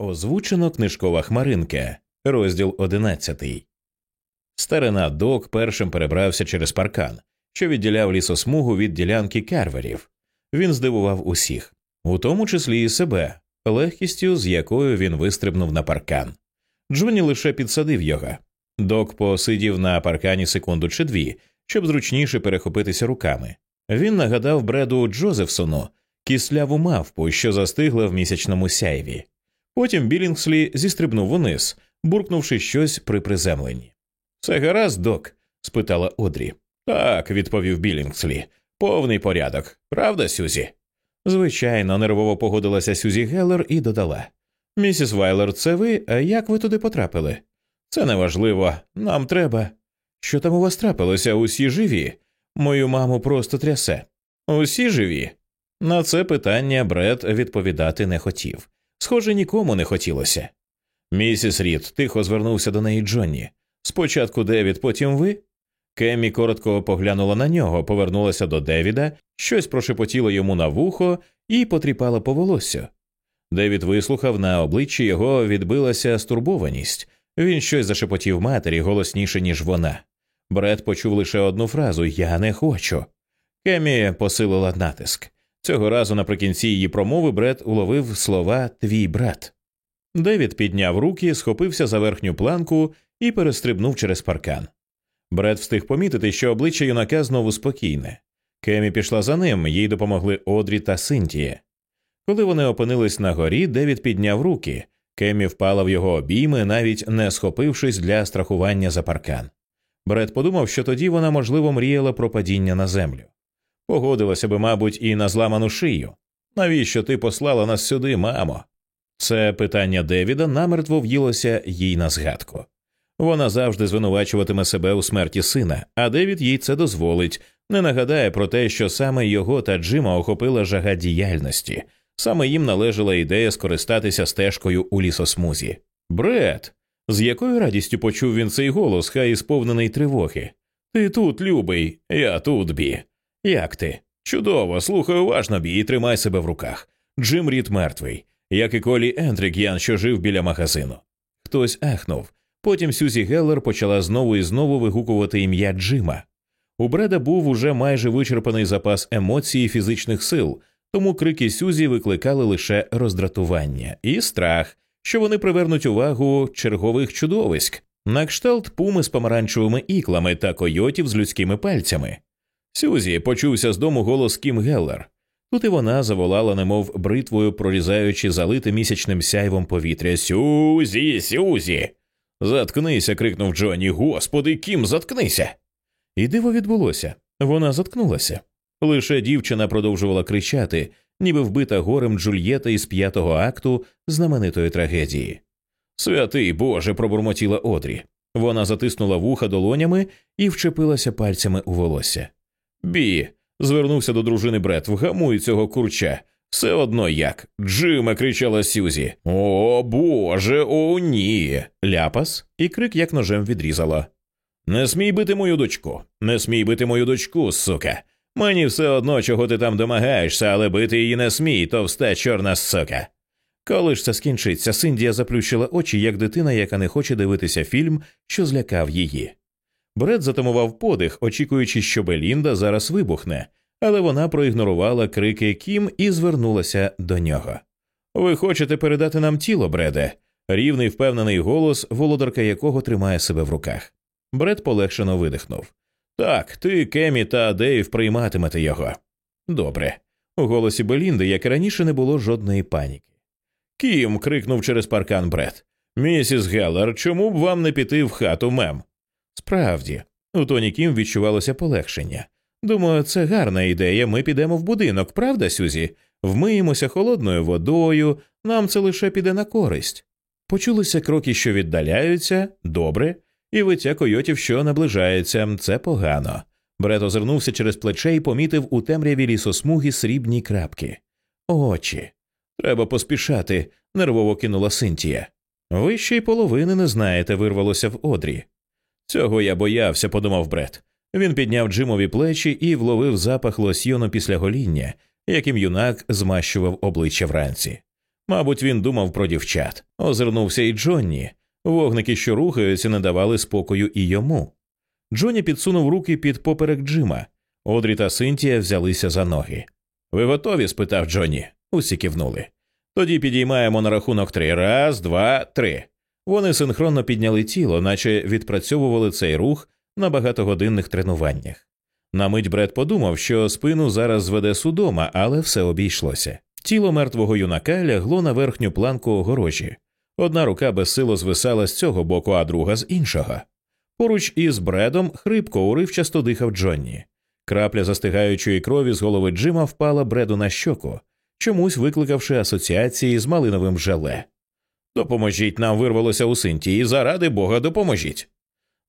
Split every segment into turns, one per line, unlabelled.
Озвучено книжкова хмаринка, розділ одинадцятий. Старина док першим перебрався через паркан, що відділяв лісосмугу від ділянки карверів. Він здивував усіх, у тому числі і себе, легкістю, з якою він вистрибнув на паркан. Джоні лише підсадив його. Док посидів на паркані секунду чи дві, щоб зручніше перехопитися руками. Він нагадав Бреду Джозефсону кисляву мавпу, що застигла в місячному сяйві. Потім Білінгслі зістрибнув униз, буркнувши щось при приземленні. Все гаразд, док? спитала Одрі. Так, відповів Білінгслі. Повний порядок. Правда, Сюзі? Звичайно, нервово погодилася Сюзі Геллер і додала Місіс Вайлер, це ви? А як ви туди потрапили? Це неважливо. Нам треба. Що там у вас трапилося? Усі живі? Мою маму просто трясе. Усі живі? На це питання Бред відповідати не хотів. Схоже, нікому не хотілося. Місіс Рід тихо звернувся до неї Джонні. Спочатку Девід, потім ви. Кеммі коротко поглянула на нього, повернулася до Девіда, щось прошепотіло йому на вухо і потріпала по волосю. Девід вислухав, на обличчі його відбилася стурбованість. Він щось зашепотів матері голосніше, ніж вона. Бред почув лише одну фразу Я не хочу. Кемі посилила натиск. Цього разу наприкінці її промови Бред уловив слова Твій брат. Девід підняв руки, схопився за верхню планку і перестрибнув через паркан. Бред встиг помітити, що обличчя юнака знову спокійне. Кемі пішла за ним, їй допомогли Одрі та Синтія. Коли вони опинились на горі, Девід підняв руки. Кемі впала в його обійми, навіть не схопившись для страхування за паркан. Бред подумав, що тоді вона, можливо, мріяла про падіння на землю. Погодилася би, мабуть, і на зламану шию. Навіщо ти послала нас сюди, мамо? Це питання Девіда намертво в'їлося їй на згадку. Вона завжди звинувачуватиме себе у смерті сина, а Девід їй це дозволить, не нагадає про те, що саме його та Джима охопила жага діяльності, саме їм належала ідея скористатися стежкою у лісосмузі. Бред! З якою радістю почув він цей голос, хай сповнений тривоги. Ти тут, любий, я тут бі. Як ти? Чудово, слухай уважно бі і тримай себе в руках. Джим Рід мертвий, як і Колі Ян, що жив біля магазину. Хтось ахнув. Потім Сюзі Геллер почала знову і знову вигукувати ім'я Джима. У Бреда був уже майже вичерпаний запас емоцій і фізичних сил, тому крики Сюзі викликали лише роздратування і страх, що вони привернуть увагу чергових чудовиськ, на кшталт пуми з помаранчевими іклами та койотів з людськими пальцями. Сюзі почувся з дому голос Кім Геллер. Тут і вона заволала, немов бритвою, прорізаючи залите місячним сяйвом повітря. Сюзі, Сюзі. Заткнися. крикнув Джонні. Господи, Кім, заткнися. І диво відбулося. Вона заткнулася. Лише дівчина продовжувала кричати, ніби вбита горем Джульєта із п'ятого акту знаменитої трагедії. Святий Боже. пробурмотіла Одрі. Вона затиснула вуха долонями і вчепилася пальцями у волосся. Бі. звернувся до дружини Бред, вгамуй цього курча. Все одно як. Джиме, кричала Сюзі. О Боже, о, ні. Ляпас, і крик як ножем відрізала. Не смій бити мою дочку, не смій бити мою дочку, сука. Мені все одно, чого ти там домагаєшся, але бити її не смій, товста чорна сука. Коли ж це скінчиться, Синдія заплющила очі, як дитина, яка не хоче дивитися фільм, що злякав її. Бред затамував подих, очікуючи, що Белінда зараз вибухне, але вона проігнорувала крики Кім і звернулася до нього. Ви хочете передати нам тіло, Бреде? Рівний впевнений голос, володарка якого тримає себе в руках. Бред полегшено видихнув. Так, ти, Кемі та Дейв прийматимете його. Добре. У голосі Белінди, як і раніше, не було жодної паніки. Кім. крикнув через паркан Бред. Місіс Геллер, чому б вам не піти в хату мем? Справді, у тоні Кім відчувалося полегшення. Думаю, це гарна ідея. Ми підемо в будинок, правда, Сюзі? Вмиємося холодною водою, нам це лише піде на користь. Почулися кроки, що віддаляються, добре, і виття койотів, що наближається, це погано. Бред озирнувся через плече і помітив у темряві лісосмуги срібні крапки. Очі. Треба поспішати, нервово кинула Синтія. Ви ще й половини не знаєте, вирвалося в одрі. Цього я боявся, подумав Бред. Він підняв Джимові плечі і вловив запах лосьйону після гоління, яким юнак змащував обличчя вранці. Мабуть, він думав про дівчат. Озирнувся і Джонні. Вогники, що рухаються, не давали спокою і йому. Джонні підсунув руки під поперек Джима. Одрі та Синтія взялися за ноги. Ви готові? спитав Джонні. Усі кивнули. Тоді підіймаємо на рахунок три. Раз, два, три. Вони синхронно підняли тіло, наче відпрацьовували цей рух на багатогодинних тренуваннях. На мить Бред подумав, що спину зараз зведе судома, але все обійшлося. Тіло мертвого юнака лягло на верхню планку огорожі. Одна рука безсило звисала з цього боку, а друга з іншого. Поруч із бредом хрипко уривчасто дихав Джонні. Крапля застигаючої крові з голови Джима впала бреду на щоку, чомусь викликавши асоціації з малиновим желе. Допоможіть нам вирвалося у синті, і заради бога допоможіть.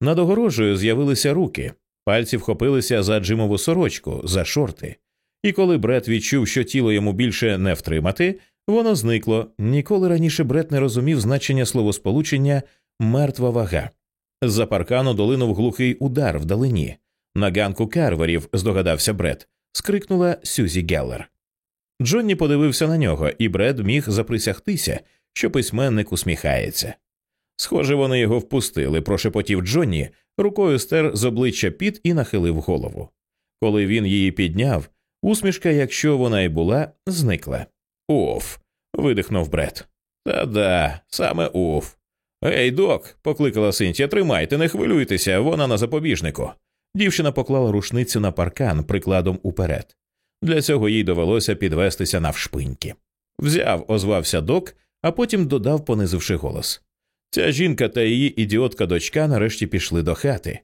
Над огорожею з'явилися руки, пальці вхопилися за Джимову сорочку, за шорти. І коли Бред відчув, що тіло йому більше не втримати, воно зникло. Ніколи раніше Бред не розумів значення словосполучення мертва вага. З-за паркану долинув глухий удар вдалині. На ганку карверів, здогадався Бред, скрикнула Сюзі Геллер. Джонні подивився на нього, і Бред міг заприсягтися, що письменник усміхається. Схоже, вони його впустили, прошепотів Джонні, рукою стер з обличчя піт і нахилив голову. Коли він її підняв, усмішка, якщо вона й була, зникла. Уф. видихнув Бред. Та да, саме уф. Ей, док, покликала Синтія, тримайте, не хвилюйтеся, вона на запобіжнику. Дівчина поклала рушницю на паркан прикладом уперед. Для цього їй довелося підвестися навшпиньки. Взяв, озвався док, а потім додав, понизивши голос. Ця жінка та її ідіотка дочка нарешті пішли до хати.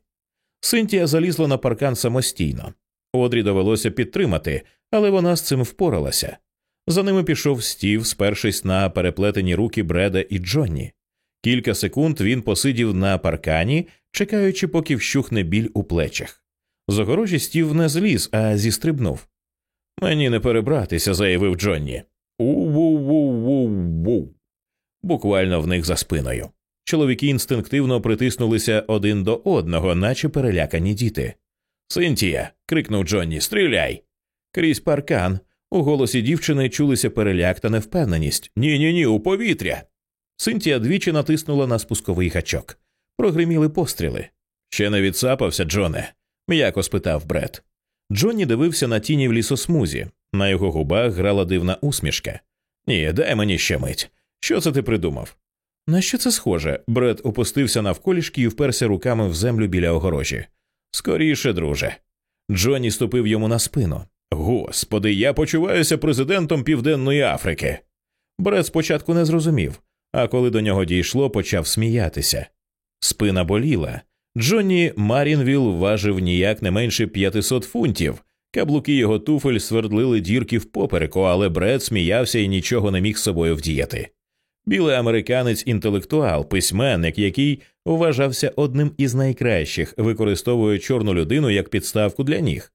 Синтія залізла на паркан самостійно. Одрі довелося підтримати, але вона з цим впоралася. За ними пішов стів, спершись на переплетені руки Бреда і Джонні. Кілька секунд він посидів на паркані, чекаючи, поки вщухне біль у плечах. З огорожі стів не зліз, а зістрибнув. Мені не перебратися, заявив Джонні. У-ву-ву-ву-ву. Буквально в них за спиною. Чоловіки інстинктивно притиснулися один до одного, наче перелякані діти. Синтія. крикнув Джонні, стріляй. Крізь паркан. У голосі дівчини чулися переляк та невпевненість. Ні, ні, ні, у повітря. Синтія двічі натиснула на спусковий гачок. Прогриміли постріли. Ще не відсапався, Джоне? м'яко спитав Бред. Джонні дивився на тіні в лісосмузі. На його губах грала дивна усмішка. Ні, дай мені ще мить. Що це ти придумав? На що це схоже? Бред опустився навколішки і вперся руками в землю біля огорожі. Скоріше, друже. Джонні ступив йому на спину. Господи, я почуваюся президентом Південної Африки. Бред спочатку не зрозумів, а коли до нього дійшло, почав сміятися. Спина боліла. Джонні Марінвіл важив ніяк не менше 500 фунтів. Каблуки його туфель свердлили дірки в попереку, але Бред сміявся і нічого не міг з собою вдіяти. Білий американець інтелектуал, письменник, який вважався одним із найкращих, використовує чорну людину як підставку для ніг.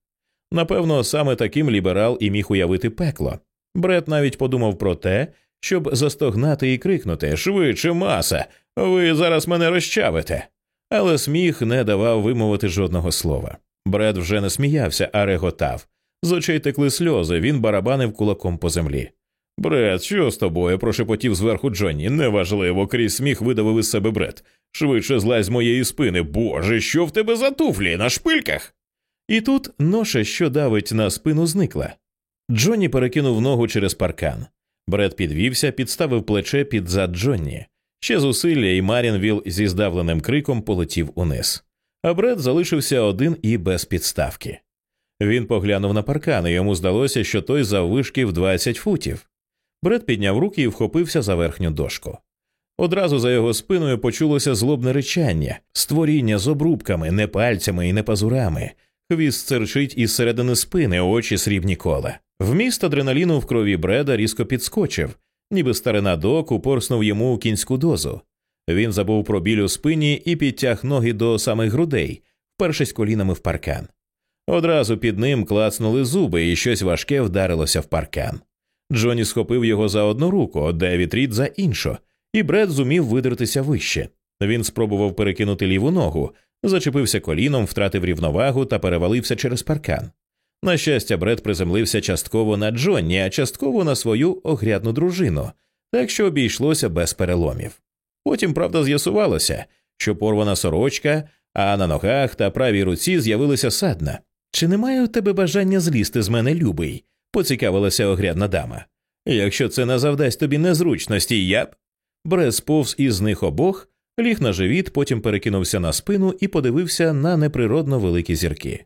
Напевно, саме таким ліберал і міг уявити пекло. Бред навіть подумав про те, щоб застогнати і крикнути Швидше маса, ви зараз мене розчавите. Але сміх не давав вимовити жодного слова. Бред вже не сміявся, а реготав. З очей текли сльози, він барабанив кулаком по землі. Бред, що з тобою? прошепотів зверху Джонні. Неважливо, крізь сміх видавив із себе бред. Швидше злазь з моєї спини. Боже, що в тебе за туфлі на шпильках? І тут ноша, що давить на спину, зникла. Джонні перекинув ногу через паркан. Бред підвівся, підставив плече під зад Джонні. Ще зусилля, і Марінвіл зі здавленим криком полетів униз. А Бред залишився один і без підставки. Він поглянув на паркан, і йому здалося, що той заввишки в 20 футів. Бред підняв руки і вхопився за верхню дошку. Одразу за його спиною почулося злобне речання, створіння з обрубками, не пальцями і не пазурами. Хвіст церчить із середини спини, очі срібні кола. Вміст адреналіну в крові Бреда різко підскочив, ніби старина док упорснув йому кінську дозу. Він забув про біль у спині і підтяг ноги до самих грудей, впершись колінами в паркан. Одразу під ним клацнули зуби, і щось важке вдарилося в паркан. Джоні схопив його за одну руку, Девід Рід за іншу, і Бред зумів видертися вище. Він спробував перекинути ліву ногу, зачепився коліном, втратив рівновагу та перевалився через паркан. На щастя, Бред приземлився частково на Джонні, а частково на свою огрядну дружину, так що обійшлося без переломів. Потім, правда, з'ясувалося, що порвана сорочка, а на ногах та правій руці з'явилася садна. Чи немає у тебе бажання злізти з мене любий? поцікавилася огрядна дама. Якщо це не завдасть тобі незручності, я б. Бред сповз із них обох, ліг на живіт, потім перекинувся на спину і подивився на неприродно великі зірки.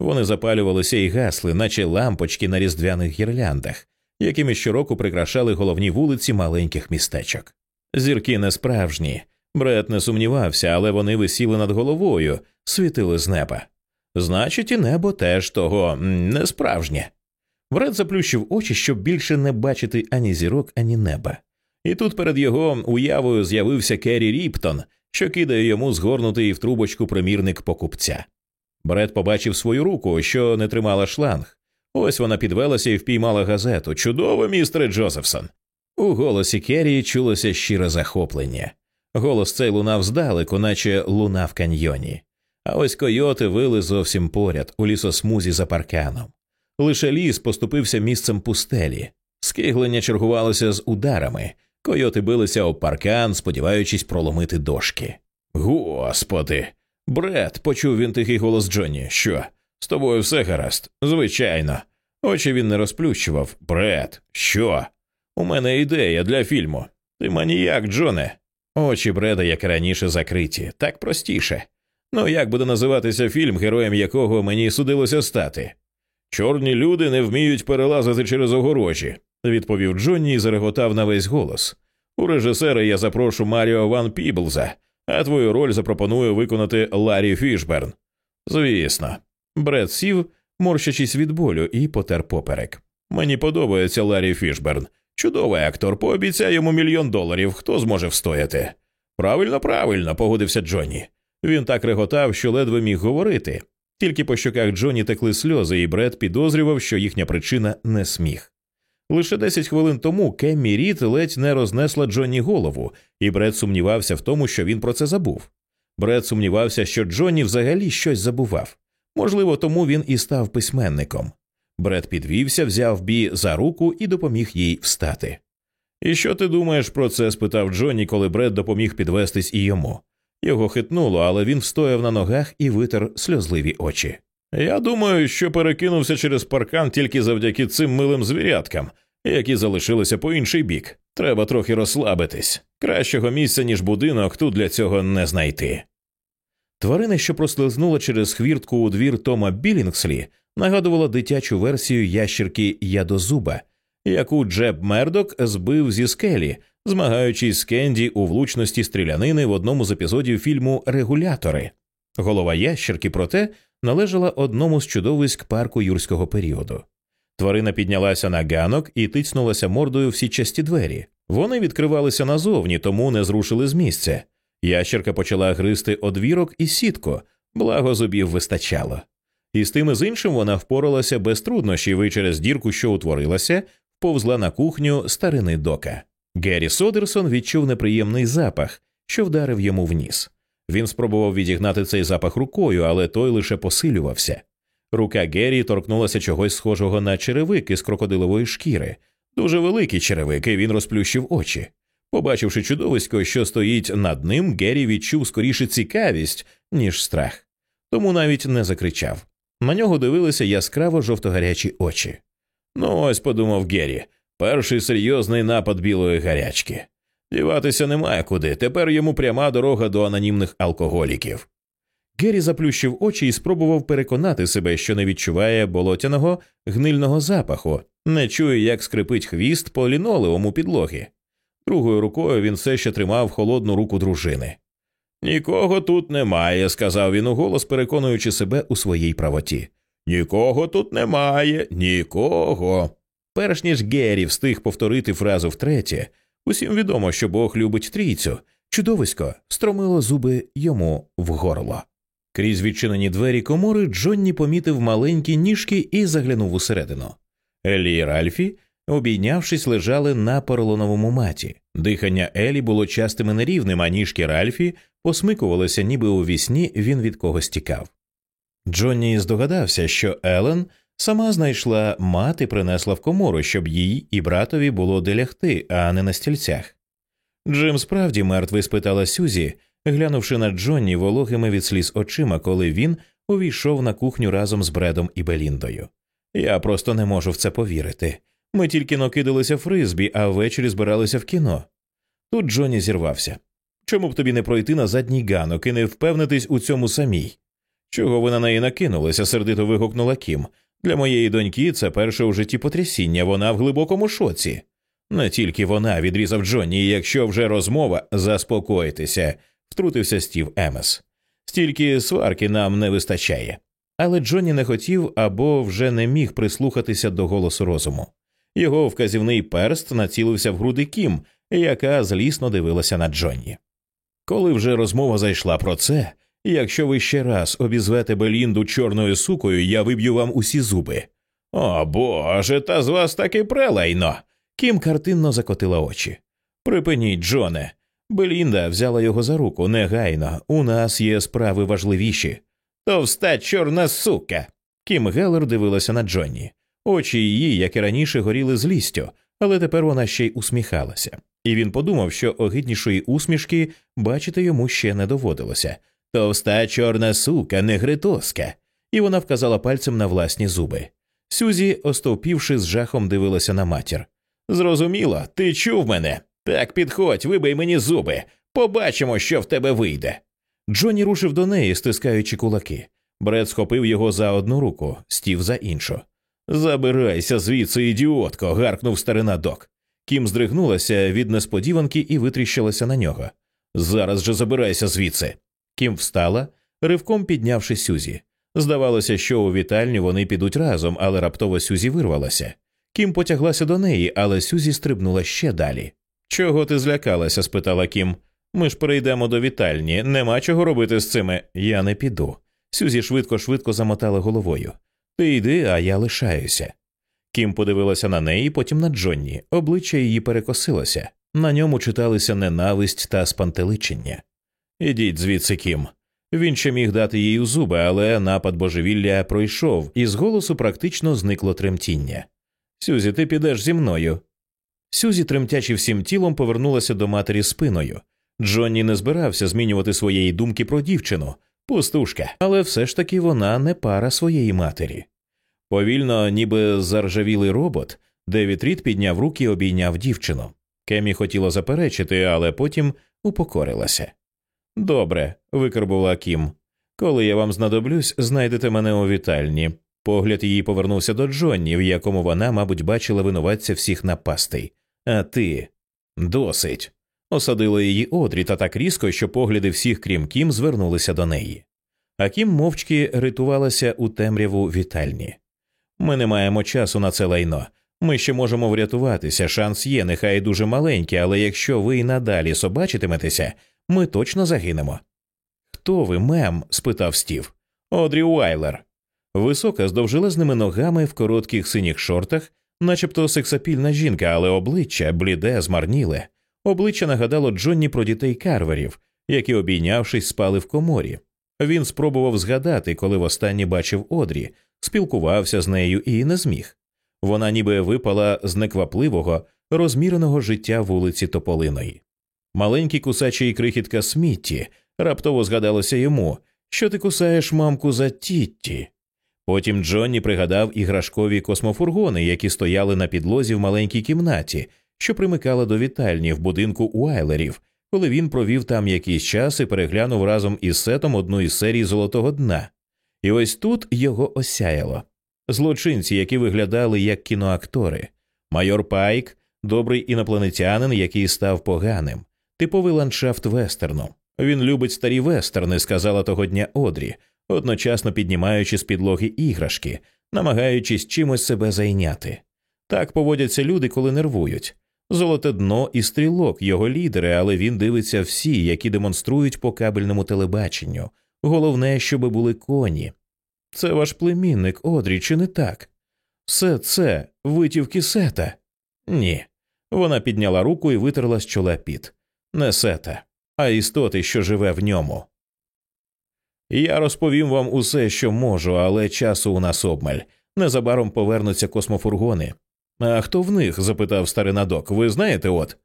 Вони запалювалися і гасли, наче лампочки на різдвяних гірляндах, якими щороку прикрашали головні вулиці маленьких містечок. Зірки не справжні. Бред не сумнівався, але вони висіли над головою, світили з неба. Значить, і небо теж того не справжнє. Бред заплющив очі, щоб більше не бачити ані зірок, ані неба. І тут перед його уявою з'явився Керрі Ріптон, що кидає йому згорнутий в трубочку примірник покупця. Бред побачив свою руку, що не тримала шланг. Ось вона підвелася і впіймала газету. Чудово, містере Джозефсон. У голосі Керрі чулося щире захоплення. Голос цей лунав здалеку, наче луна в каньйоні. А ось койоти вили зовсім поряд, у лісосмузі за парканом. Лише ліс поступився місцем пустелі. Скиглення чергувалося з ударами, койоти билися об паркан, сподіваючись проломити дошки. Господи. Бред, почув він тихий голос Джонні. Що? З тобою все гаразд? Звичайно. Очі він не розплющував. Бред, що? У мене ідея для фільму. Ти маніяк, Джоне. Очі Бреда, як раніше, закриті, так простіше. Ну як буде називатися фільм, героєм якого мені судилося стати? Чорні люди не вміють перелазити через огорожі, відповів Джонні і зареготав на весь голос. У режисера я запрошу Маріо Ван Піблза, а твою роль запропоную виконати Ларі Фішберн. Звісно, Бред сів, морщачись від болю, і потер поперек. Мені подобається Ларі Фішберн. Чудовий актор, пообіцяй йому мільйон доларів, хто зможе встояти. Правильно, правильно, погодився Джонні. Він так реготав, що ледве міг говорити. Тільки по щоках Джонні текли сльози, і Бред підозрював, що їхня причина не сміх. Лише десять хвилин тому Кеммі Рід ледь не рознесла Джонні голову, і Бред сумнівався в тому, що він про це забув. Бред сумнівався, що Джонні взагалі щось забував. Можливо, тому він і став письменником. Бред підвівся, взяв бі за руку і допоміг їй встати. І що ти думаєш про це? спитав Джонні, коли Бред допоміг підвестись і йому. Його хитнуло, але він встояв на ногах і витер сльозливі очі. Я думаю, що перекинувся через паркан тільки завдяки цим милим звіряткам, які залишилися по інший бік. Треба трохи розслабитись. Кращого місця, ніж будинок, тут для цього не знайти. Тварина, що прослизнула через хвіртку у двір Тома Білінгслі, нагадувала дитячу версію ящірки ядозуба, яку Джеб Мердок збив зі скелі, змагаючись з Кенді у влучності стрілянини в одному з епізодів фільму Регулятори. Голова ящерки, проте, належала одному з чудовиськ парку юрського періоду. Тварина піднялася на ганок і тицнулася мордою всі часті двері. Вони відкривалися назовні, тому не зрушили з місця. Ящерка почала гризти одвірок і сітко, благо зубів вистачало. І з тим і з іншим вона впоралася без труднощів і через дірку, що утворилася, повзла на кухню старини дока. Геррі Содерсон відчув неприємний запах, що вдарив йому в ніс. Він спробував відігнати цей запах рукою, але той лише посилювався. Рука Геррі торкнулася чогось схожого на черевики з крокодилової шкіри. Дуже великі черевики, він розплющив очі. Побачивши чудовисько, що стоїть над ним, Геррі відчув скоріше цікавість, ніж страх, тому навіть не закричав. На нього дивилися яскраво жовтогарячі очі. Ну, ось подумав Геррі, перший серйозний напад білої гарячки. Діватися немає куди. Тепер йому пряма дорога до анонімних алкоголіків. Геррі заплющив очі і спробував переконати себе, що не відчуває болотяного гнильного запаху, не чує, як скрипить хвіст по лінолеуму підлоги. Другою рукою він все ще тримав холодну руку дружини. Нікого тут немає, сказав він уголос, переконуючи себе у своїй правоті. Нікого тут немає, нікого. Перш ніж Геррі встиг повторити фразу втретє, усім відомо, що Бог любить трійцю. Чудовисько стромило зуби йому в горло. Крізь відчинені двері комори Джонні помітив маленькі ніжки і заглянув усередину. Елі і Ральфі, обійнявшись, лежали на поролоновому маті. Дихання Елі було частим і нерівним, а ніжки Ральфі посмикувалися, ніби у вісні він від когось тікав. Джонні здогадався, що Елен Сама знайшла мати, принесла в комору, щоб їй і братові було де лягти, а не на стільцях. Джим справді мертвий спитала Сюзі, глянувши на Джонні вологими від сліз очима, коли він увійшов на кухню разом з Бредом і Беліндою. Я просто не можу в це повірити. Ми тільки накидалися фризбі, а ввечері збиралися в кіно. Тут Джонні зірвався. Чому б тобі не пройти на задній ганок і не впевнитись у цьому самій? Чого ви на неї накинулися? сердито вигукнула Кім. Для моєї доньки це перше у житті потрясіння, вона в глибокому шоці. Не тільки вона відрізав Джонні, і якщо вже розмова, заспокойтеся, втрутився Стів Емес. Стільки сварки нам не вистачає. Але Джонні не хотів або вже не міг прислухатися до голосу розуму. Його вказівний перст націлився в груди Кім, яка злісно дивилася на Джонні. Коли вже розмова зайшла про це, якщо ви ще раз обізвете Белінду чорною сукою, я виб'ю вам усі зуби. О боже, та з вас таки прелайно. Кім картинно закотила очі. Припиніть, Джоне. Белінда взяла його за руку негайно. У нас є справи важливіші. Товста чорна сука. Кім Геллер дивилася на Джонні. Очі її, як і раніше, горіли злістю, але тепер вона ще й усміхалася. І він подумав, що огиднішої усмішки бачити йому ще не доводилося. Товста чорна сука, негритоска. І вона вказала пальцем на власні зуби. Сюзі, остовпівши з жахом, дивилася на матір. Зрозуміло, ти чув мене. Так підходь, вибий мені зуби. Побачимо, що в тебе вийде. Джонні рушив до неї, стискаючи кулаки. Бред схопив його за одну руку, стів за іншу. Забирайся звідси, ідіотко. гаркнув старина док. Кім здригнулася від несподіванки і витріщилася на нього. Зараз же забирайся звідси. Кім встала, ривком піднявши Сюзі. Здавалося, що у вітальню вони підуть разом, але раптово Сюзі вирвалася. Кім потяглася до неї, але Сюзі стрибнула ще далі. Чого ти злякалася? спитала Кім. Ми ж перейдемо до вітальні, нема чого робити з цими. Я не піду. Сюзі швидко швидко замотала головою. Ти йди, а я лишаюся. Кім подивилася на неї, потім на Джонні. Обличчя її перекосилося. На ньому читалися ненависть та спантеличення. Ідіть звідси, Кім. Він ще міг дати їй у зуби, але напад божевілля пройшов, і з голосу практично зникло тремтіння. Сюзі, ти підеш зі мною. Сюзі, тремтячи всім тілом, повернулася до матері спиною. Джонні не збирався змінювати своєї думки про дівчину, пустушка, але все ж таки вона не пара своєї матері. Повільно, ніби заржавілий робот, Девід Рід підняв руки і обійняв дівчину. Кемі хотіла заперечити, але потім упокорилася. Добре, викарбувала Кім. Коли я вам знадоблюсь, знайдете мене у вітальні. Погляд її повернувся до Джонні, в якому вона, мабуть, бачила винуватця всіх напастей. А ти досить. Осадила її одрі та так різко, що погляди всіх, крім Кім, звернулися до неї. А Кім мовчки рятувалася у темряву вітальні. Ми не маємо часу на це лайно. Ми ще можемо врятуватися. Шанс є, нехай дуже маленький, але якщо ви й надалі собачитиметеся, ми точно загинемо. Хто ви, мем? спитав Стів. Одрі Уайлер. Висока з довжелезними ногами в коротких синіх шортах, начебто сексапільна жінка, але обличчя бліде, змарніле. Обличчя нагадало Джонні про дітей карверів, які, обійнявшись, спали в коморі. Він спробував згадати, коли востаннє бачив Одрі, спілкувався з нею і не зміг. Вона ніби випала з неквапливого, розміреного життя вулиці Тополиної. Маленький кусачий крихітка Смітті раптово згадалося йому, що ти кусаєш мамку за тітті. Потім Джонні пригадав іграшкові космофургони, які стояли на підлозі в маленькій кімнаті, що примикала до вітальні в будинку Уайлерів, коли він провів там якийсь час і переглянув разом із сетом одну із серій Золотого дна. І ось тут його осяяло. Злочинці, які виглядали як кіноактори, майор Пайк, добрий інопланетянин, який став поганим, типовий ландшафт вестерну. Він любить старі вестерни, сказала того дня Одрі, одночасно піднімаючи з підлоги іграшки, намагаючись чимось себе зайняти. Так поводяться люди, коли нервують. Золоте дно і стрілок, його лідери, але він дивиться всі, які демонструють по кабельному телебаченню. Головне, щоби були коні. Це ваш племінник, Одрі, чи не так? Все це витівки сета? Ні. Вона підняла руку і витерла з чола піт. Не сета, а істоти, що живе в ньому. Я розповім вам усе, що можу, але часу у нас обмаль. Незабаром повернуться космофургони. А хто в них? запитав старий док. Ви знаєте, от?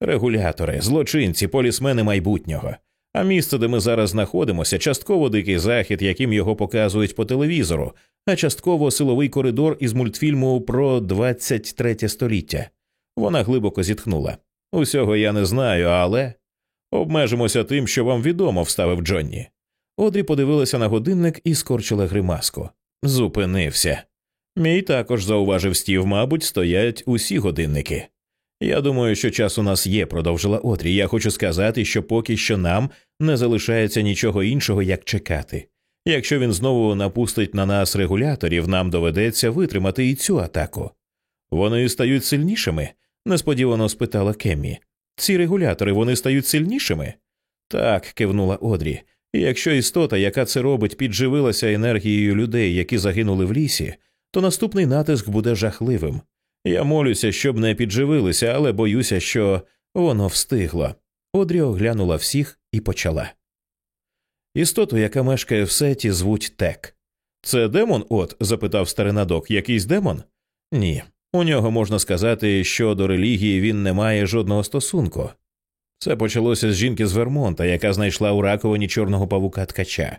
Регулятори, злочинці, полісмени майбутнього. А місце, де ми зараз знаходимося, частково дикий захід, яким його показують по телевізору, а частково силовий коридор із мультфільму про 23 століття. Вона глибоко зітхнула. Усього я не знаю, але обмежимося тим, що вам відомо, вставив Джонні. Одрі подивилася на годинник і скорчила гримаску. Зупинився. Мій також зауважив стів, мабуть, стоять усі годинники. Я думаю, що час у нас є, продовжила Одрі. Я хочу сказати, що поки що нам не залишається нічого іншого, як чекати. Якщо він знову напустить на нас регуляторів, нам доведеться витримати і цю атаку. Вони стають сильнішими? несподівано спитала Кеммі. Ці регулятори вони стають сильнішими? Так, кивнула Одрі. І якщо істота, яка це робить, підживилася енергією людей, які загинули в лісі, то наступний натиск буде жахливим. Я молюся, щоб не підживилися, але боюся, що воно встигло. Одрі оглянула всіх і почала. Істоту, яка мешкає в сеті, звуть Тек. Це демон, от? запитав старинадок. Якийсь демон? Ні. У нього можна сказати, що до релігії він не має жодного стосунку. Це почалося з жінки з Вермонта, яка знайшла у раковині чорного павука ткача,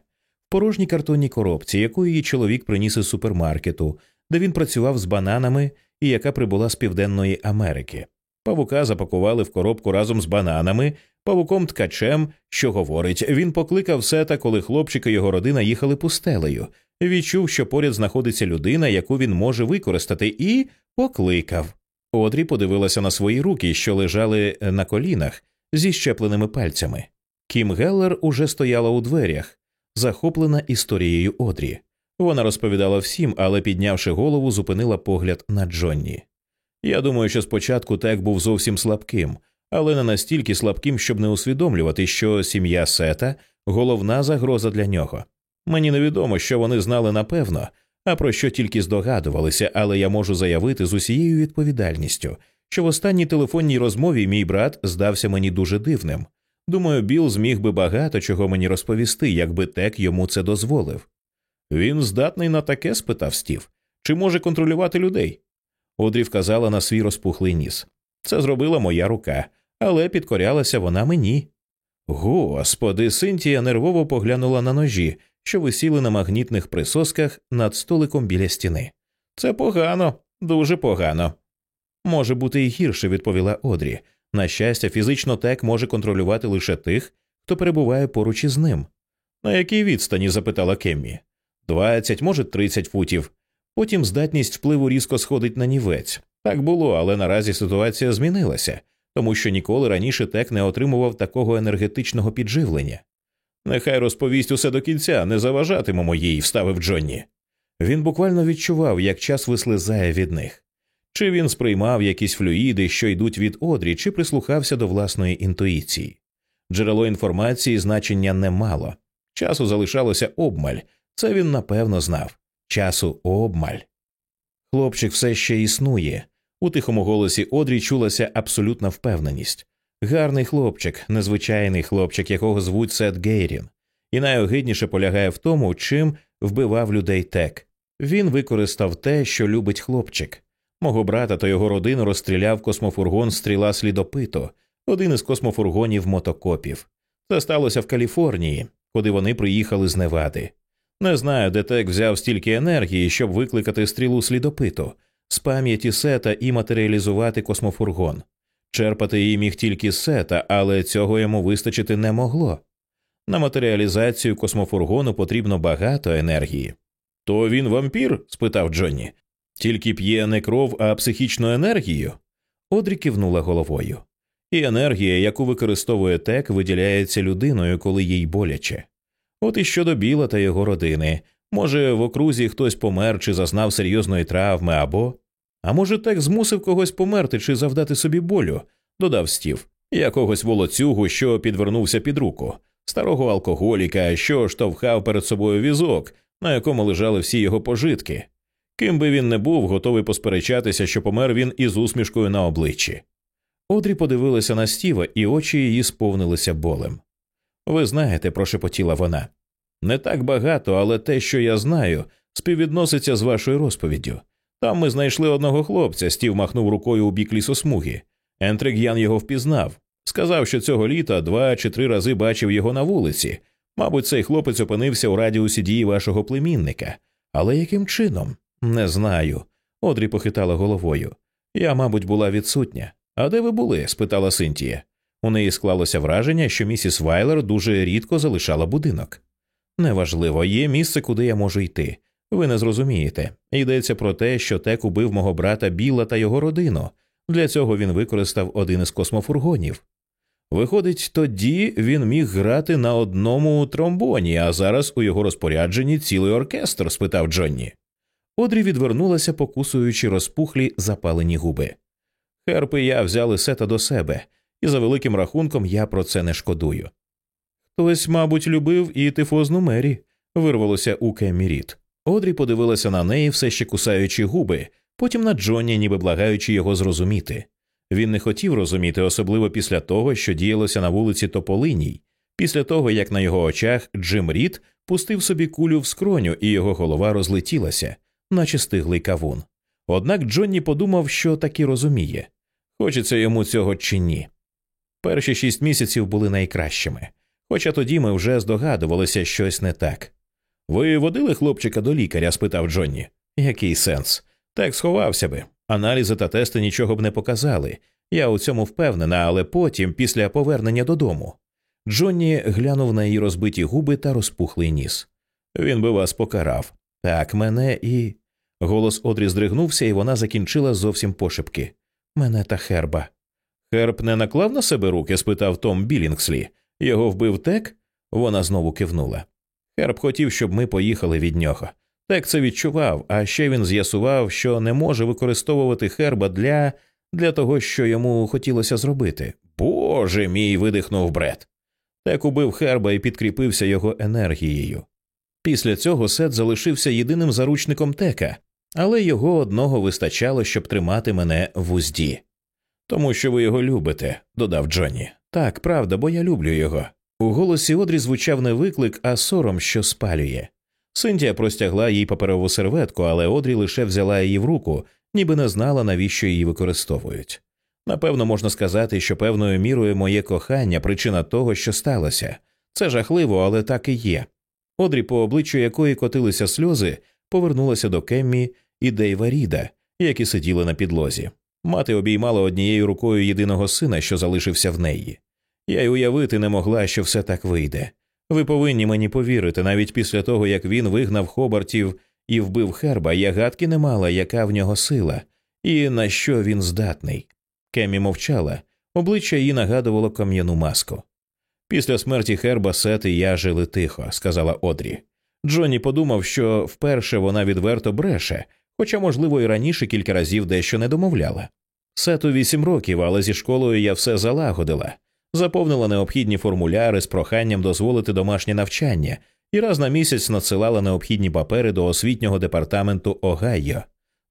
порожній картонній коробці, яку її чоловік приніс із супермаркету, де він працював з бананами і яка прибула з Південної Америки. Павука запакували в коробку разом з бананами, павуком ткачем, що говорить, він покликав сета, коли хлопчик і його родина їхали пустелею, відчув, що поряд знаходиться людина, яку він може використати, і покликав. Одрі подивилася на свої руки, що лежали на колінах зі щепленими пальцями. Кім Геллер уже стояла у дверях, захоплена історією Одрі. Вона розповідала всім, але, піднявши голову, зупинила погляд на Джонні. Я думаю, що спочатку Тек був зовсім слабким, але не настільки слабким, щоб не усвідомлювати, що сім'я Сета головна загроза для нього. Мені невідомо, що вони знали напевно, а про що тільки здогадувалися, але я можу заявити з усією відповідальністю, що в останній телефонній розмові мій брат здався мені дуже дивним. Думаю, Біл зміг би багато чого мені розповісти, якби Тек йому це дозволив. Він здатний на таке? спитав Стів. Чи може контролювати людей? Одрі вказала на свій розпухлий ніс. Це зробила моя рука, але підкорялася вона мені. Господи, Синтія нервово поглянула на ножі, що висіли на магнітних присосках над столиком біля стіни. Це погано, дуже погано. Може бути і гірше, відповіла Одрі. На щастя, фізично тек може контролювати лише тих, хто перебуває поруч із ним. На якій відстані? запитала Кеммі. Двадцять, може, тридцять футів. Потім здатність впливу різко сходить на нівець. Так було, але наразі ситуація змінилася, тому що ніколи раніше тек не отримував такого енергетичного підживлення. Нехай розповість усе до кінця, не заважатимемо їй, вставив Джонні. Він буквально відчував, як час вислизає від них. Чи він сприймав якісь флюїди, що йдуть від одрі, чи прислухався до власної інтуїції. Джерело інформації значення не мало. Часу залишалося обмаль, це він напевно знав. Часу обмаль. Хлопчик все ще існує. У тихому голосі Одрі чулася абсолютна впевненість. Гарний хлопчик, незвичайний хлопчик, якого звуть Сет Гейрін, і найогидніше полягає в тому, чим вбивав людей тек. Він використав те, що любить хлопчик. Мого брата та його родину розстріляв космофургон стріла слідопиту, один із космофургонів мотокопів. Це сталося в Каліфорнії, куди вони приїхали з Невади. Не знаю, де Тек взяв стільки енергії, щоб викликати стрілу слідопиту, з пам'яті сета і матеріалізувати космофургон. Черпати її міг тільки сета, але цього йому вистачити не могло. На матеріалізацію космофургону потрібно багато енергії. То він вампір? спитав Джонні. Тільки п'є не кров, а психічну енергію. Одрі кивнула головою. І енергія, яку використовує тек, виділяється людиною, коли їй боляче. От і щодо Біла та його родини. Може, в окрузі хтось помер чи зазнав серйозної травми, або. А може, тек змусив когось померти чи завдати собі болю, додав стів, якогось волоцюгу, що підвернувся під руку, старого алкоголіка, що штовхав перед собою візок, на якому лежали всі його пожитки. Ким би він не був, готовий посперечатися, що помер він із усмішкою на обличчі. Одрі подивилася на стіва, і очі її сповнилися болем. Ви знаєте, прошепотіла вона. Не так багато, але те, що я знаю, співвідноситься з вашою розповіддю. Там ми знайшли одного хлопця, стів махнув рукою у бік лісосмуги. Ентриг'ян його впізнав. Сказав, що цього літа два чи три рази бачив його на вулиці. Мабуть, цей хлопець опинився у радіусі дії вашого племінника. Але яким чином? Не знаю. Одрі похитала головою. Я, мабуть, була відсутня. А де ви були? спитала Синтія. У неї склалося враження, що місіс Вайлер дуже рідко залишала будинок. Неважливо, є місце, куди я можу йти. Ви не зрозумієте. Йдеться про те, що Тек убив мого брата Біла та його родину. Для цього він використав один із космофургонів. Виходить, тоді він міг грати на одному тромбоні, а зараз у його розпорядженні цілий оркестр? спитав Джонні. Одрі відвернулася, покусуючи розпухлі запалені губи. Херп і я взяли сета до себе, і за великим рахунком я про це не шкодую. Хтось, мабуть, любив і тифозну мері, вирвалося у Кеммі. Одрі подивилася на неї, все ще кусаючи губи, потім на Джонні, ніби благаючи його зрозуміти. Він не хотів розуміти, особливо після того, що діялося на вулиці Тополиній, після того, як на його очах Джим Рід пустив собі кулю в скроню, і його голова розлетілася, наче стиглий кавун. Однак Джонні подумав, що таки розуміє хочеться йому цього чи ні. Перші шість місяців були найкращими, хоча тоді ми вже здогадувалися щось не так. Ви водили хлопчика до лікаря? спитав Джонні. Який сенс? Так сховався би. Аналізи та тести нічого б не показали. Я у цьому впевнена, але потім, після повернення додому. Джонні глянув на її розбиті губи та розпухлий ніс. Він би вас покарав. Так, мене і. Голос Одрі здригнувся, і вона закінчила зовсім пошепки. Мене та херба. Херб не наклав на себе руки? спитав Том Білінгслі. Його вбив тек? Вона знову кивнула. Херб хотів, щоб ми поїхали від нього. Тек це відчував, а ще він з'ясував, що не може використовувати херба для для того, що йому хотілося зробити. Боже мій. видихнув Бред. Тек убив херба і підкріпився його енергією. Після цього Сет залишився єдиним заручником тека, але його одного вистачало, щоб тримати мене в узді. Тому що ви його любите, додав Джонні. Так, правда, бо я люблю його. У голосі Одрі звучав не виклик, а сором, що спалює. Синтія простягла їй паперову серветку, але Одрі лише взяла її в руку, ніби не знала, навіщо її використовують. Напевно, можна сказати, що певною мірою моє кохання причина того, що сталося. Це жахливо, але так і є. Одрі, по обличчю якої котилися сльози, повернулася до Кеммі і Дейва Ріда, які сиділи на підлозі. Мати обіймала однією рукою єдиного сина, що залишився в неї. Я й уявити не могла, що все так вийде. Ви повинні мені повірити, навіть після того, як він вигнав Хобартів і вбив Херба, я гадки не мала, яка в нього сила, і на що він здатний. Кемі мовчала, обличчя її нагадувало кам'яну маску. Після смерті Херба Сет і я жили тихо, сказала Одрі. Джонні подумав, що вперше вона відверто бреше, хоча, можливо, і раніше кілька разів дещо не домовляла. Сету вісім років, але зі школою я все залагодила заповнила необхідні формуляри з проханням дозволити домашнє навчання і раз на місяць надсилала необхідні папери до освітнього департаменту Огайо.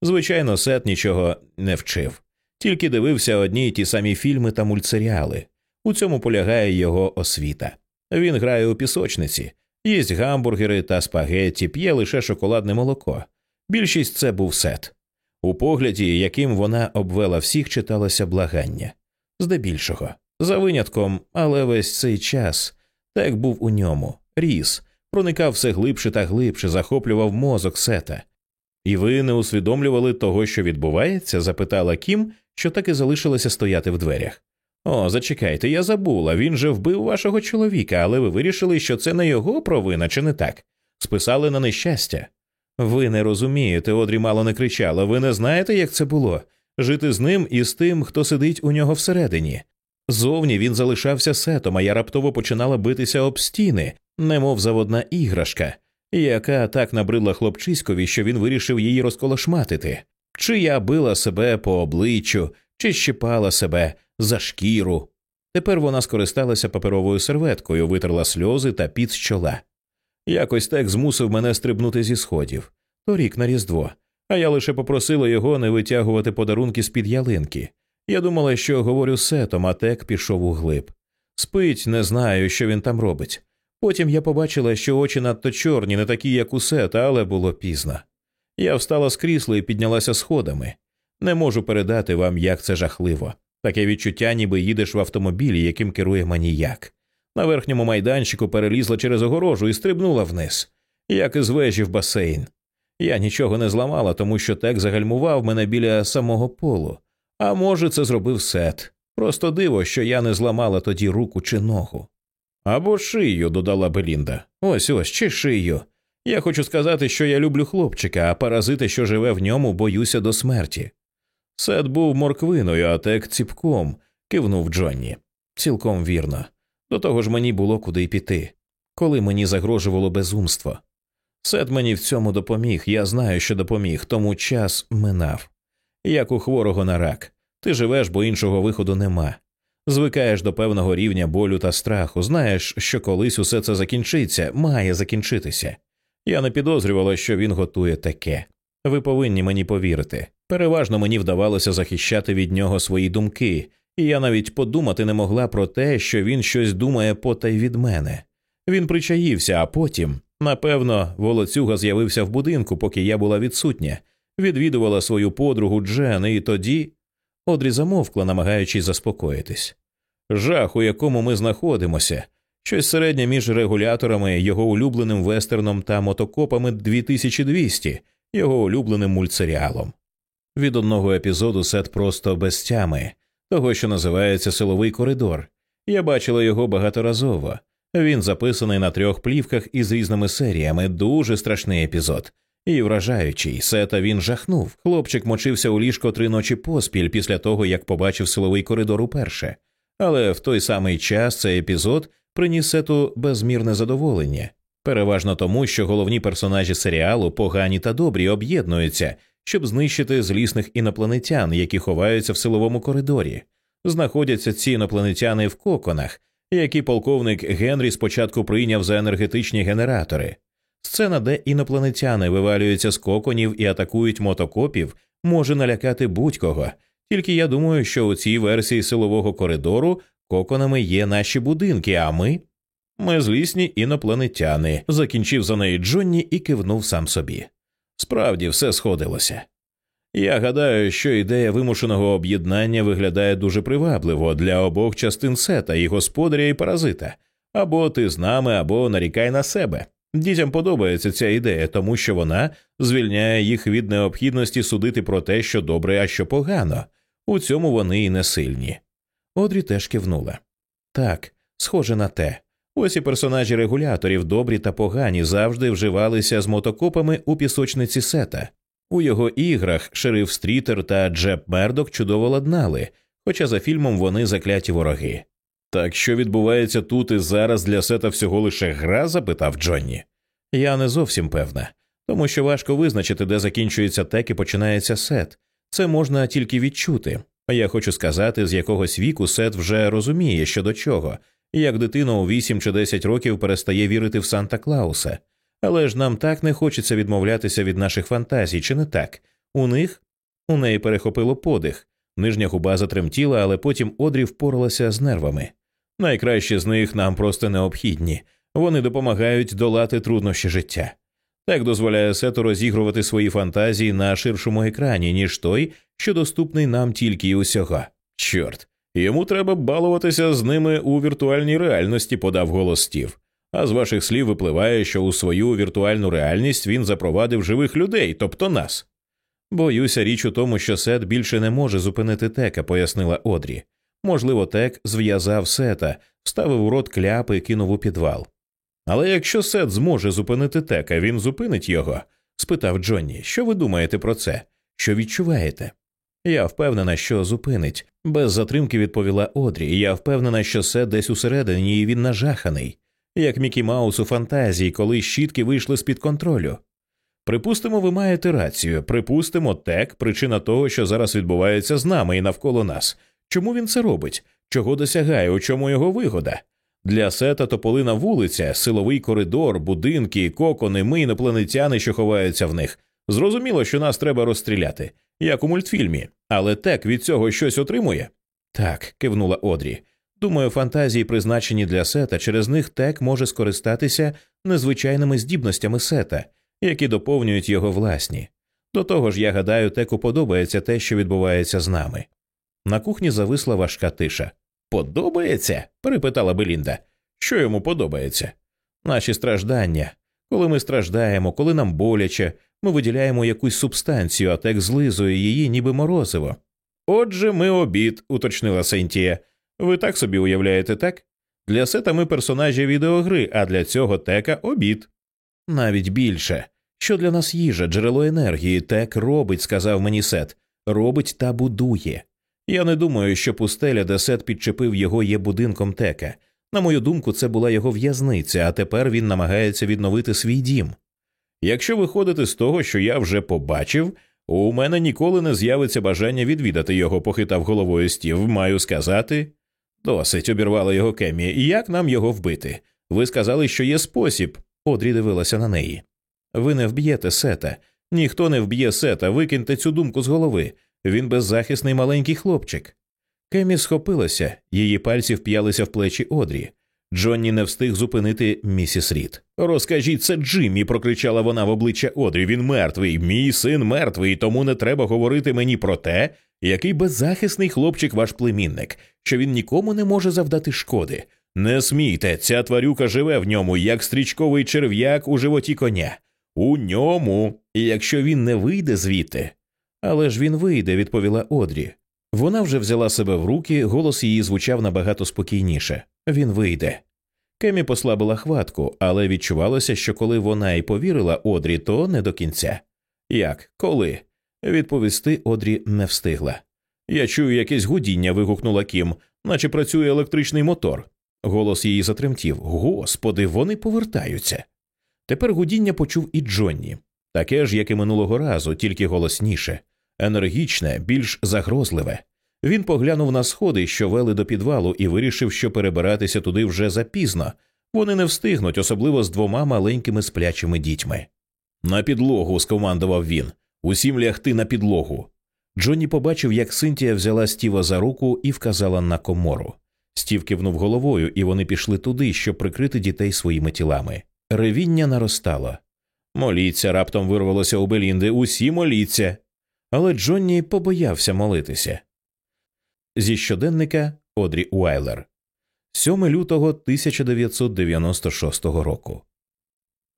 Звичайно, Сет нічого не вчив, тільки дивився одні й ті самі фільми та мультсеріали. У цьому полягає його освіта. Він грає у пісочниці, їсть гамбургери та спагетті, п'є лише шоколадне молоко. Більшість це був сет. У погляді, яким вона обвела всіх, читалося благання. Здебільшого. За винятком, але весь цей час так був у ньому, ріс, проникав все глибше та глибше, захоплював мозок сета. І ви не усвідомлювали того, що відбувається? запитала Кім, що так і залишилася стояти в дверях. О, зачекайте, я забула. Він же вбив вашого чоловіка, але ви вирішили, що це не його провина, чи не так? Списали на нещастя. Ви не розумієте, Одрі мало не кричала. Ви не знаєте, як це було? Жити з ним і з тим, хто сидить у нього всередині. Зовні він залишався сетом, а я раптово починала битися об стіни, немов заводна іграшка, яка так набридла хлопчиськові, що він вирішив її розколошматити. Чи я била себе по обличчю, чи щипала себе за шкіру. Тепер вона скористалася паперовою серветкою, витерла сльози та під з чола. Якось так змусив мене стрибнути зі сходів торік на Різдво, а я лише попросила його не витягувати подарунки з під ялинки. Я думала, що говорю сетом, а тек пішов у глиб. Спить, не знаю, що він там робить. Потім я побачила, що очі надто чорні, не такі, як у Сета, але було пізно. Я встала з крісла і піднялася сходами. Не можу передати вам, як це жахливо. Таке відчуття, ніби їдеш в автомобілі, яким керує маніяк. На верхньому майданчику перелізла через огорожу і стрибнула вниз, як із вежі в басейн. Я нічого не зламала, тому що тек загальмував мене біля самого полу. А може, це зробив сет. Просто диво, що я не зламала тоді руку чи ногу. Або шию, додала Белінда. Ось ось чи шию. Я хочу сказати, що я люблю хлопчика, а паразити, що живе в ньому, боюся до смерті. Сет був морквиною, а тек ціпком, кивнув Джонні. Цілком вірно. До того ж мені було куди й піти, коли мені загрожувало безумство. Сет мені в цьому допоміг, я знаю, що допоміг, тому час минав. Як у хворого на рак. Ти живеш, бо іншого виходу нема. Звикаєш до певного рівня болю та страху, знаєш, що колись усе це закінчиться, має закінчитися. Я не підозрювала, що він готує таке. Ви повинні мені повірити. Переважно мені вдавалося захищати від нього свої думки, і я навіть подумати не могла про те, що він щось думає потай від мене. Він причаївся, а потім, напевно, волоцюга з'явився в будинку, поки я була відсутня, відвідувала свою подругу Джен, і тоді Одрі замовкла, намагаючись заспокоїтись. Жах, у якому ми знаходимося, щось середнє між регуляторами, його улюбленим вестерном та мотокопами 2200, його улюбленим мультсеріалом. Від одного епізоду сет просто без тями, того, що називається силовий коридор. Я бачила його багаторазово. Він записаний на трьох плівках із різними серіями, дуже страшний епізод. І вражаючий, сета він жахнув. Хлопчик мочився у ліжко три ночі поспіль після того, як побачив силовий коридор уперше. Але в той самий час цей епізод приніс сету безмірне задоволення, переважно тому, що головні персонажі серіалу, погані та добрі, об'єднуються, щоб знищити злісних інопланетян, які ховаються в силовому коридорі. Знаходяться ці інопланетяни в коконах, які полковник Генрі спочатку прийняв за енергетичні генератори. Сцена, де інопланетяни вивалюються з коконів і атакують мотокопів, може налякати будь-кого. Тільки я думаю, що у цій версії силового коридору коконами є наші будинки, а ми. Ми злісні інопланетяни, закінчив за неї Джонні і кивнув сам собі. Справді все сходилося. Я гадаю, що ідея вимушеного об'єднання виглядає дуже привабливо для обох частин сета і господаря і паразита або ти з нами, або нарікай на себе. Дітям подобається ця ідея, тому що вона звільняє їх від необхідності судити про те, що добре, а що погано. У цьому вони і не сильні. Одрі теж кивнула. Так, схоже на те. Ось і персонажі регуляторів, добрі та погані, завжди вживалися з мотокопами у пісочниці сета. У його іграх шериф Стрітер та Джеб Мердок чудово ладнали, хоча за фільмом вони закляті вороги. Так що відбувається тут і зараз для сета всього лише гра? запитав Джонні. Я не зовсім певна, тому що важко визначити, де закінчується тек і починається сет. Це можна тільки відчути. Я хочу сказати, з якогось віку сет вже розуміє, що до чого, як дитина у 8 чи 10 років перестає вірити в Санта Клауса. Але ж нам так не хочеться відмовлятися від наших фантазій, чи не так? У них у неї перехопило подих, нижня губа затремтіла, але потім Одрі впоралася з нервами. Найкращі з них нам просто необхідні, вони допомагають долати труднощі життя. Так дозволяє сету розігрувати свої фантазії на ширшому екрані, ніж той, що доступний нам тільки і усього. Чорт, йому треба балуватися з ними у віртуальній реальності, подав голос Стів. А з ваших слів випливає, що у свою віртуальну реальність він запровадив живих людей, тобто нас. Боюся, річ у тому, що Сет більше не може зупинити тека, пояснила Одрі. Можливо, тек зв'язав сета, вставив у рот кляпи і кинув у підвал. Але якщо Сет зможе зупинити тека, він зупинить його? спитав Джонні. Що ви думаєте про це? Що відчуваєте? Я впевнена, що зупинить. Без затримки відповіла Одрі. Я впевнена, що Сет десь усередині і він нажаханий, як Мікі Маус у фантазії, коли щітки вийшли з під контролю. Припустимо, ви маєте рацію. Припустимо, тек причина того, що зараз відбувається з нами і навколо нас. Чому він це робить? Чого досягає, у чому його вигода? Для сета тополина вулиця, силовий коридор, будинки, кокони, ми інопланетяни, що ховаються в них. Зрозуміло, що нас треба розстріляти, як у мультфільмі, але тек від цього щось отримує. Так, кивнула Одрі. Думаю, фантазії призначені для сета, через них тек може скористатися незвичайними здібностями сета, які доповнюють його власні. До того ж, я гадаю, теку подобається те, що відбувається з нами. На кухні зависла важка тиша. Подобається? перепитала Белінда. Що йому подобається? Наші страждання. Коли ми страждаємо, коли нам боляче, ми виділяємо якусь субстанцію, а тек злизує її, ніби морозиво. Отже, ми обід, уточнила Сентія. Ви так собі уявляєте, так? Для сета ми персонажі відеогри, а для цього тека обід. Навіть більше. Що для нас їжа, джерело енергії, тек робить, сказав мені сет, робить та будує. Я не думаю, що пустеля, де сет підчепив його, є будинком тека. На мою думку, це була його в'язниця, а тепер він намагається відновити свій дім. Якщо виходити з того, що я вже побачив, у мене ніколи не з'явиться бажання відвідати його, похитав головою стів. Маю сказати. Досить обірвала його Кемі. Як нам його вбити? Ви сказали, що є спосіб. Одрі дивилася на неї. Ви не вб'єте сета. Ніхто не вб'є сета, викиньте цю думку з голови. Він беззахисний маленький хлопчик. Кемі схопилася, її пальці вп'ялися в плечі Одрі. Джонні не встиг зупинити місіс Рід. Розкажіть це Джиммі, прокричала вона в обличчя Одрі. Він мертвий, мій син мертвий, тому не треба говорити мені про те, який беззахисний хлопчик ваш племінник, що він нікому не може завдати шкоди. Не смійте, ця тварюка живе в ньому, як стрічковий черв'як у животі коня. У ньому. І якщо він не вийде звідти. Але ж він вийде, відповіла Одрі. Вона вже взяла себе в руки, голос її звучав набагато спокійніше. Він вийде. Кемі послабила хватку, але відчувалося, що коли вона й повірила Одрі, то не до кінця. Як? Коли? Відповісти Одрі не встигла. Я чую якесь гудіння. вигукнула Кім, наче працює електричний мотор. Голос її затремтів. Господи, вони повертаються. Тепер гудіння почув і Джонні. Таке ж, як і минулого разу, тільки голосніше, енергічне, більш загрозливе. Він поглянув на сходи, що вели до підвалу, і вирішив, що перебиратися туди вже запізно. Вони не встигнуть, особливо з двома маленькими сплячими дітьми. На підлогу, скомандував він. Усім лягти на підлогу. Джонні побачив, як Синтія взяла Стіва за руку і вказала на комору. Стів кивнув головою, і вони пішли туди, щоб прикрити дітей своїми тілами. Ревіння наростало. Моліться, раптом вирвалося у Белінди, усі моліться. Але Джонні побоявся молитися. Зі щоденника Одрі Уайлер 7 лютого 1996 року.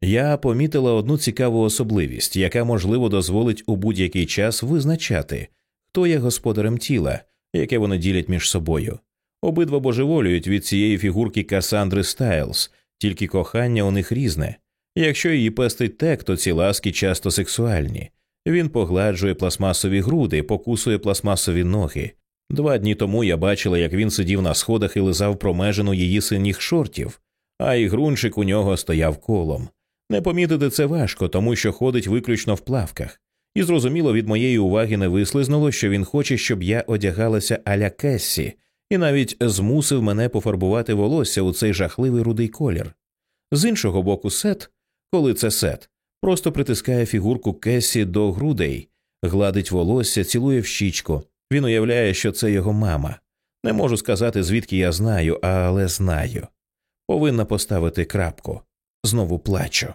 Я помітила одну цікаву особливість, яка можливо дозволить у будь-який час визначати, хто є господарем тіла, яке вони ділять між собою. Обидва божеволюють від цієї фігурки Касандри Стайлз, тільки кохання у них різне. Якщо її пестить тек, то ці ласки часто сексуальні. Він погладжує пластмасові груди, покусує пластмасові ноги. Два дні тому я бачила, як він сидів на сходах і лизав промежину її синіх шортів, а ігрунчик у нього стояв колом. Не помітити це важко, тому що ходить виключно в плавках, і зрозуміло, від моєї уваги не вислизнуло, що він хоче, щоб я одягалася аля Кессі, і навіть змусив мене пофарбувати волосся у цей жахливий рудий колір. З іншого боку, сет, коли це сет, просто притискає фігурку Кесі до грудей, гладить волосся, цілує в щічку. Він уявляє, що це його мама. Не можу сказати, звідки я знаю, але знаю. Повинна поставити крапку. Знову плачу.